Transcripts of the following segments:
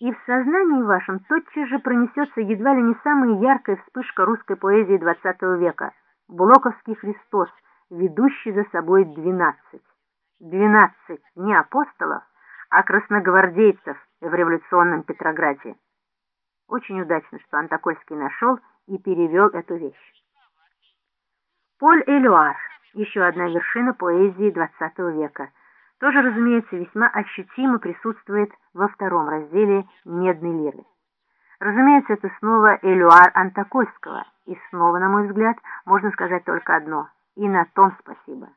и в сознании вашем тотчас же пронесется едва ли не самая яркая вспышка русской поэзии XX века – Блоковский Христос, ведущий за собой двенадцать. Двенадцать не апостолов, а красногвардейцев в революционном Петрограде. Очень удачно, что Антокольский нашел и перевел эту вещь. Поль Элюар, еще одна вершина поэзии XX века, тоже, разумеется, весьма ощутимо присутствует во втором разделе «Медной лиры». Разумеется, это снова Элюар Антокольского, и снова, на мой взгляд, можно сказать только одно – и на том спасибо.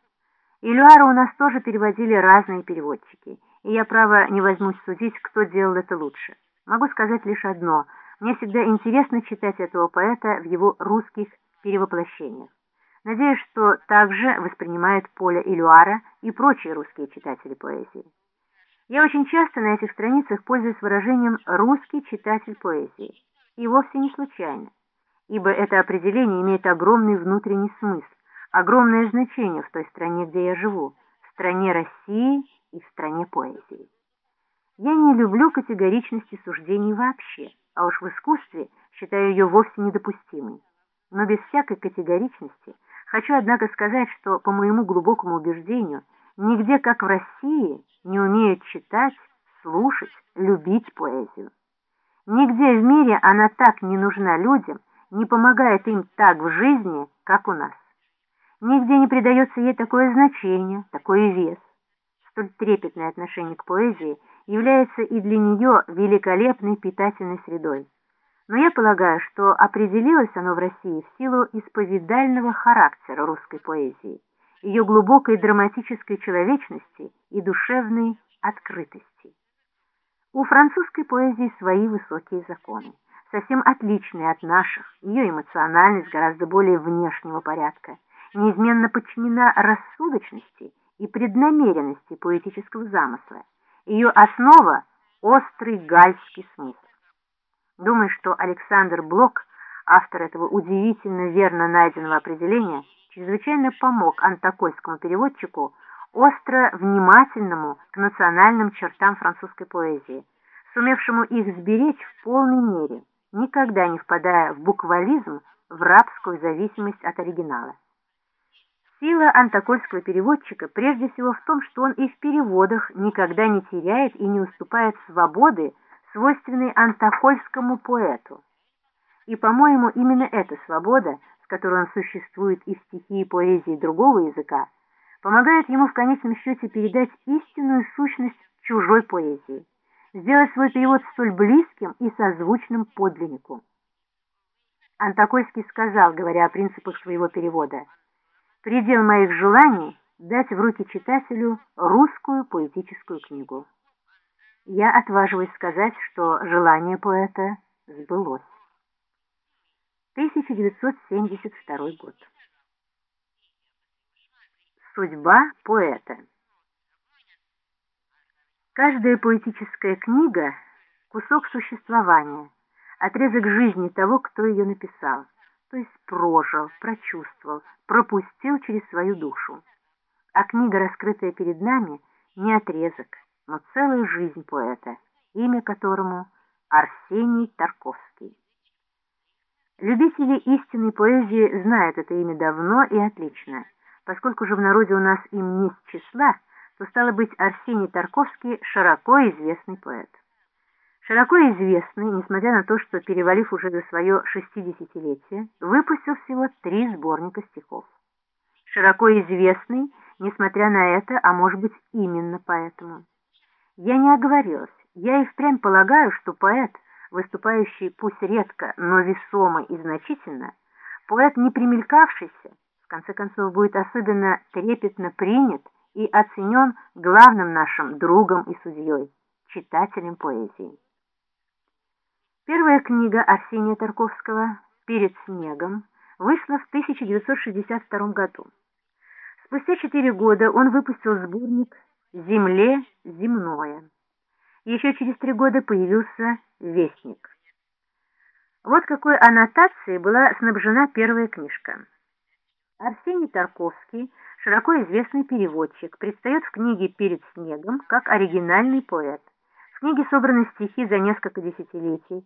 Элюара у нас тоже переводили разные переводчики, и я, право, не возьмусь судить, кто делал это лучше. Могу сказать лишь одно – мне всегда интересно читать этого поэта в его русских перевоплощениях. Надеюсь, что также воспринимают Поля Илюара и прочие русские читатели поэзии. Я очень часто на этих страницах пользуюсь выражением «русский читатель поэзии». И вовсе не случайно, ибо это определение имеет огромный внутренний смысл, огромное значение в той стране, где я живу, в стране России и в стране поэзии. Я не люблю категоричности суждений вообще, а уж в искусстве считаю ее вовсе недопустимой. Но без всякой категоричности хочу, однако, сказать, что, по моему глубокому убеждению, нигде, как в России, не умеют читать, слушать, любить поэзию. Нигде в мире она так не нужна людям, не помогает им так в жизни, как у нас. Нигде не придается ей такое значение, такой вес. Столь трепетное отношение к поэзии является и для нее великолепной питательной средой. Но я полагаю, что определилось оно в России в силу исповедального характера русской поэзии, ее глубокой драматической человечности и душевной открытости. У французской поэзии свои высокие законы, совсем отличные от наших, ее эмоциональность гораздо более внешнего порядка, неизменно подчинена рассудочности и преднамеренности поэтического замысла. Ее основа – острый гальский смысл. Думаю, что Александр Блок, автор этого удивительно верно найденного определения, чрезвычайно помог антокольскому переводчику, остро внимательному к национальным чертам французской поэзии, сумевшему их сберечь в полной мере, никогда не впадая в буквализм, в рабскую зависимость от оригинала. Сила антокольского переводчика прежде всего в том, что он и в переводах никогда не теряет и не уступает свободы, свойственной антокольскому поэту. И, по-моему, именно эта свобода, с которой он существует и в стихии поэзии другого языка, помогает ему в конечном счете передать истинную сущность чужой поэзии, сделать свой перевод столь близким и созвучным подлиннику. Антокольский сказал, говоря о принципах своего перевода, «Предел моих желаний — дать в руки читателю русскую поэтическую книгу». Я отваживаюсь сказать, что желание поэта сбылось. 1972 год. Судьба поэта. Каждая поэтическая книга – кусок существования, отрезок жизни того, кто ее написал, то есть прожил, прочувствовал, пропустил через свою душу. А книга, раскрытая перед нами, не отрезок, но целая жизнь поэта, имя которому Арсений Тарковский. Любители истинной поэзии знают это имя давно и отлично. Поскольку же в народе у нас им не числа, то стало быть Арсений Тарковский широко известный поэт. Широко известный, несмотря на то, что, перевалив уже за свое шестидесятилетие, выпустил всего три сборника стихов. Широко известный, несмотря на это, а может быть именно поэтому. Я не оговорилась. Я и впрямь полагаю, что поэт, выступающий пусть редко, но весомо и значительно, поэт, не примелькавшийся, в конце концов, будет особенно трепетно принят и оценен главным нашим другом и судьей, читателем поэзии. Первая книга Арсения Тарковского «Перед снегом» вышла в 1962 году. Спустя четыре года он выпустил сборник земле земное. Еще через три года появился Вестник. Вот какой аннотацией была снабжена первая книжка. Арсений Тарковский, широко известный переводчик, предстает в книге «Перед снегом» как оригинальный поэт. В книге собраны стихи за несколько десятилетий,